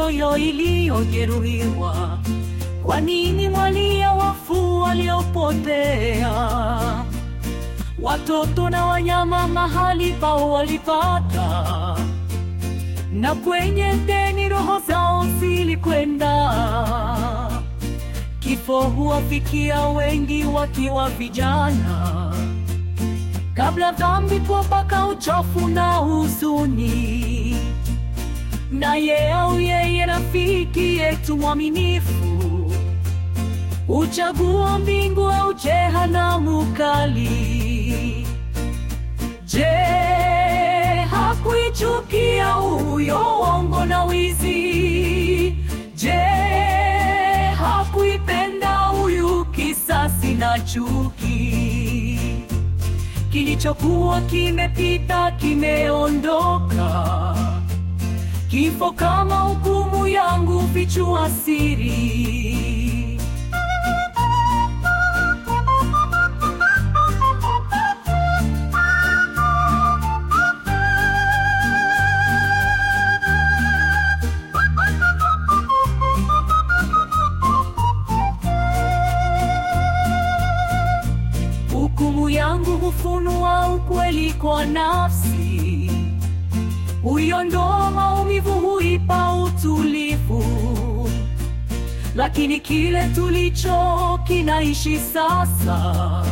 Mioyo iliyojeruhiwa, kwa nini mwalia wafu waliopotea? Watoto na wanyama mahali pao walipata, na kwenye teni roho zao zilikwenda. Kifo huwafikia wengi wakiwa vijana, kabla dhambi kuwapaka uchafu na huzuni. Naye au yeye rafiki yetu mwaminifu uchaguo mbingu au jehanamu kali. Je, hakuichukia huyo uongo na wizi? Je, hakuipenda huyu kisasi na chuki? Kilichokuwa kimepita kimeondoka. Kifo kama hukumu yangu, fichua siri. Hukumu yangu hufunua ukweli kwa nafsi, maumivu, huipa utulivu. Lakini kile tulicho kinaishi sasa,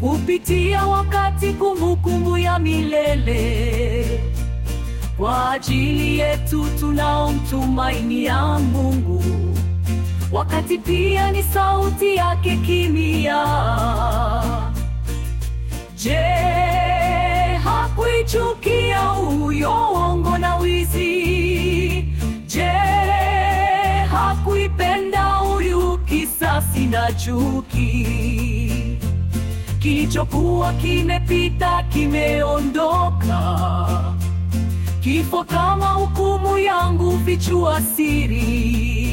kupitia wakati, kumbukumbu ya milele. Kwa ajili yetu tunaomtumainia Mungu, wakati pia ni sauti yake kimya. Je, hakuichukia huyo na chuki? Kilichokuwa kimepita kimeondoka. Kifo kama hukumu yangu, fichua siri.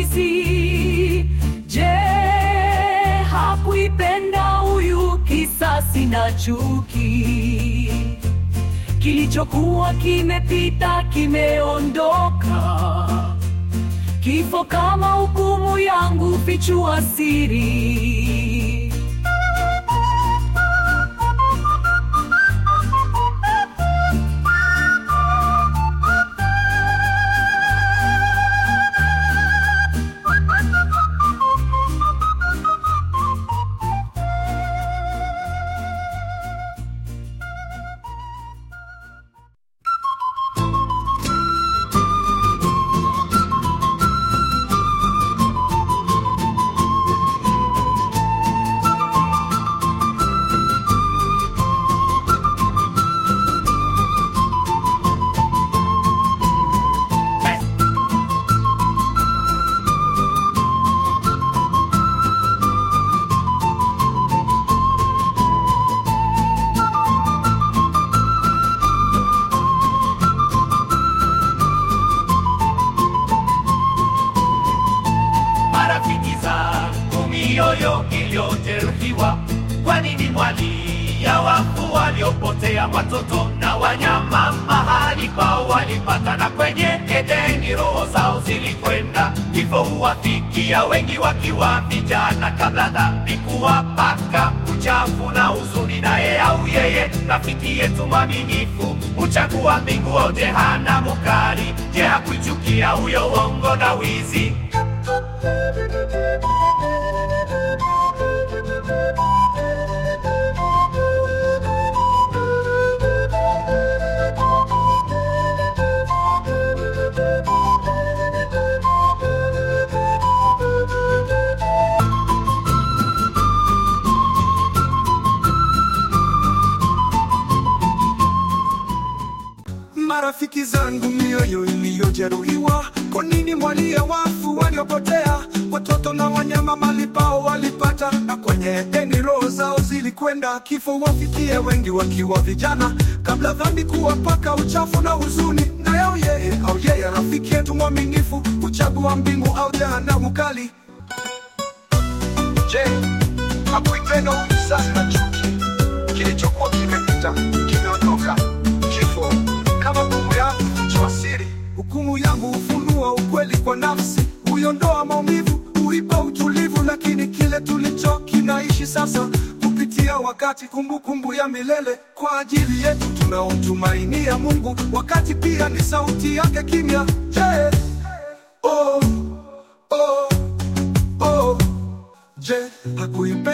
Wizi? Je, hakuipenda huyu kisasi na chuki? Kilichokuwa kimepita kimeondoka. Kifo kama hukumu yangu, fichua siri. Mioyo iliyojeruhiwa, kwa nini mwali ya wafu waliopotea, watoto na wanyama, mahali pao walipatana kwenye Edeni, roho zao zilikwenda. Kifo huwafikia wengi wakiwa vijana, kabla dhambi kuwapaka uchafu na huzuni, naye au yeye rafiki yetu mwaminifu huchagua mbingu au jehanamu kali. Je, hakuichukia huyo uongo na wizi? Marafiki zangu, mioyo iliyojeruhiwa, kwa nini mwalie wafu waliopotea? Watoto na wanyama mali pao walipata, na kwenye Edeni roho zao zilikwenda. Kifo wafikie wengi wakiwa vijana, kabla dhambi kuwapaka uchafu na huzuni. Na yao yeye au yeye rafiki yetu mwaminifu uchagua mbingu au jehanamu kali. Je, hakuipenda sasa na chuki kilichokuwa kimepita hukumu yangu hufunua ukweli kwa nafsi, huiondoa maumivu, huipa utulivu. Lakini kile tulicho kinaishi sasa kupitia wakati, kumbukumbu ya milele kwa ajili yetu tunaomtumainia Mungu, wakati pia ni sauti yake kimya. Je,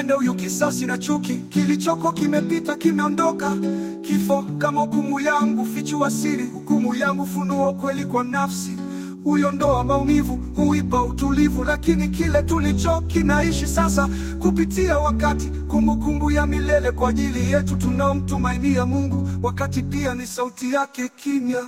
hakuipenda huyu kisasi na chuki? Kilichoko kimepita, kimeondoka. Kifo kama hukumu yangu, fichua siri, hukumu yangu funua ukweli kwa nafsi, huiondoa maumivu, huipa utulivu. Lakini kile tulicho kinaishi sasa kupitia wakati, kumbukumbu ya milele kwa ajili yetu tunaomtumainia Mungu, wakati pia ni sauti yake kimya.